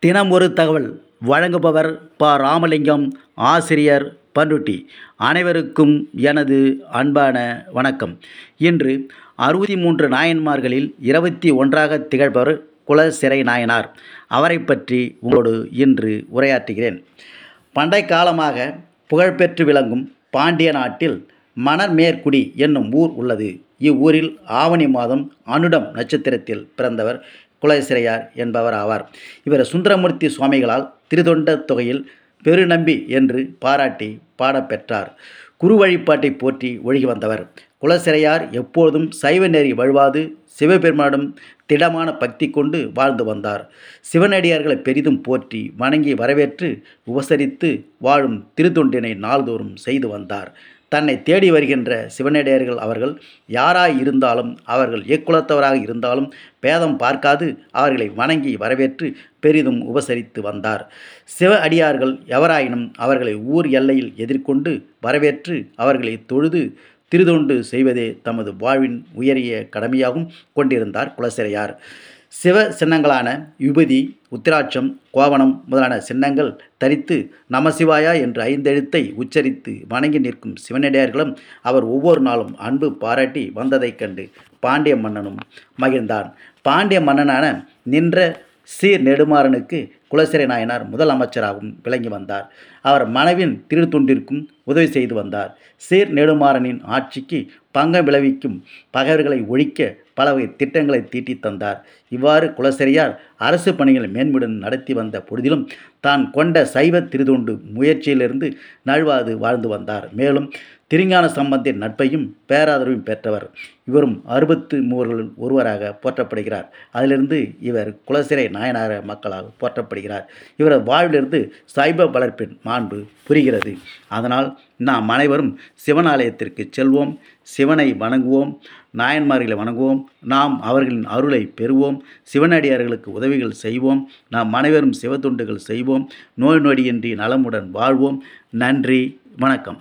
தினம் ஒரு தகவல். வழங்குபவர் ப. ராமலிங்கம் ஆசிரியர் பண்ருட்டி அனைவருக்கும் எனது அன்பான வணக்கம். இன்று அறுபத்தி மூன்று நாயன்மார்களில் இருபத்தி ஒன்றாக திகழ்பவர் குலசிறை நாயனார். அவரை பற்றி உங்களோடு இன்று உரையாற்றுகிறேன். பண்டை காலமாக புகழ்பெற்று விளங்கும் பாண்டிய நாட்டில் மணர்மேற்குடி என்னும் ஊர் உள்ளது. இவ்வூரில் ஆவணி மாதம் அனுடம் நட்சத்திரத்தில் பிறந்தவர் குலசிறையார் என்பவர் ஆவார். இவர் சுந்தரமூர்த்தி சுவாமிகளால் திருதொண்ட தொகையில் பெருநம்பி என்று பாராட்டி பாடப்பெற்றார். குரு வழிபாட்டை போற்றி ஒழுகி வந்தவர். குலசிறையார் எப்பொழுதும் சைவ நெறி வழுவாது சிவபெருமானிடம் திடமான பக்தி கொண்டு வாழ்ந்து வந்தார். சிவனடியார்களை பெரிதும் போற்றி வணங்கி வரவேற்று உபசரித்து வாழும் திருத்தொண்டினை நாள்தோறும் செய்து வந்தார். தன்னை தேடி வருகின்ற சிவனடியார்கள் அவர்கள் யாராய் இருந்தாலும் அவர்கள் எக்குலத்தவராக இருந்தாலும் பேதம் பார்க்காது அவர்களை வணங்கி வரவேற்று பெரிதும் உபசரித்து வந்தார். சிவ அடியார்கள் எவராயினும் அவர்களை ஊர் எல்லையில் எதிர்கொண்டு வரவேற்று அவர்களை தொழுது திருதொண்டு செய்வதே தமது வாழ்வின் உயரிய கடமையாகவும் கொண்டிருந்தார் குலசிறையார். சிவ சின்னங்களான யுபதி உத்திராட்சம் கோவணம் முதலான சின்னங்கள் தரித்து நமசிவாயா என்ற ஐந்தெழுத்தை உச்சரித்து வணங்கி நிற்கும் சிவனடியார்களும் அவர் ஒவ்வொரு நாளும் அன்பு பாராட்டி வந்ததைக் கண்டு பாண்டிய மன்னனும் மகிழ்ந்தான். பாண்டிய மன்னனான நின்ற சீர் நெடுமாறனுக்கு குலசிறை நாயனார் முதல் அமைச்சராகவும் விளங்கி வந்தார். அவர் மனைவின் திருத்துண்டிற்கும் உதவி செய்து வந்தார். சீர் நெடுமாறனின் ஆட்சிக்கு பங்கம் விளைவிக்கும் பகைவர்களை ஒழிக்க பல வகை திட்டங்களை தீட்டி தந்தார். இவ்வாறு குலசரியார் அரசு பணிகளை மேன்முடன் நடத்தி வந்த பொழுதிலும் தான் கொண்ட சைவ திருதொண்டு முயற்சியிலிருந்து நழுவாது வாழ்ந்து வந்தார். மேலும் திருஞான சம்பந்தின் நட்பையும் பேராதரவையும் பெற்றவர். இவரும் அறுபத்து மூவர்களில் ஒருவராக போற்றப்படுகிறார். அதிலிருந்து இவர் குலசிறை நாயனார மக்களால் போற்றப்படுகிறார். இவரது வாழ்விலிருந்து சைப வளர்ப்பின் மாண்பு புரிகிறது. அதனால் நாம் அனைவரும் சிவனாலயத்திற்கு செல்வோம். சிவனை வணங்குவோம். நாயன்மார்களை வணங்குவோம். நாம் அவர்களின் அருளை பெறுவோம். சிவனடியார்களுக்கு உதவிகள் செய்வோம். நாம் அனைவரும் சிவத்துண்டுகள் செய்வோம். நோய் நொடியின்றி நலமுடன் வாழ்வோம். நன்றி. வணக்கம்.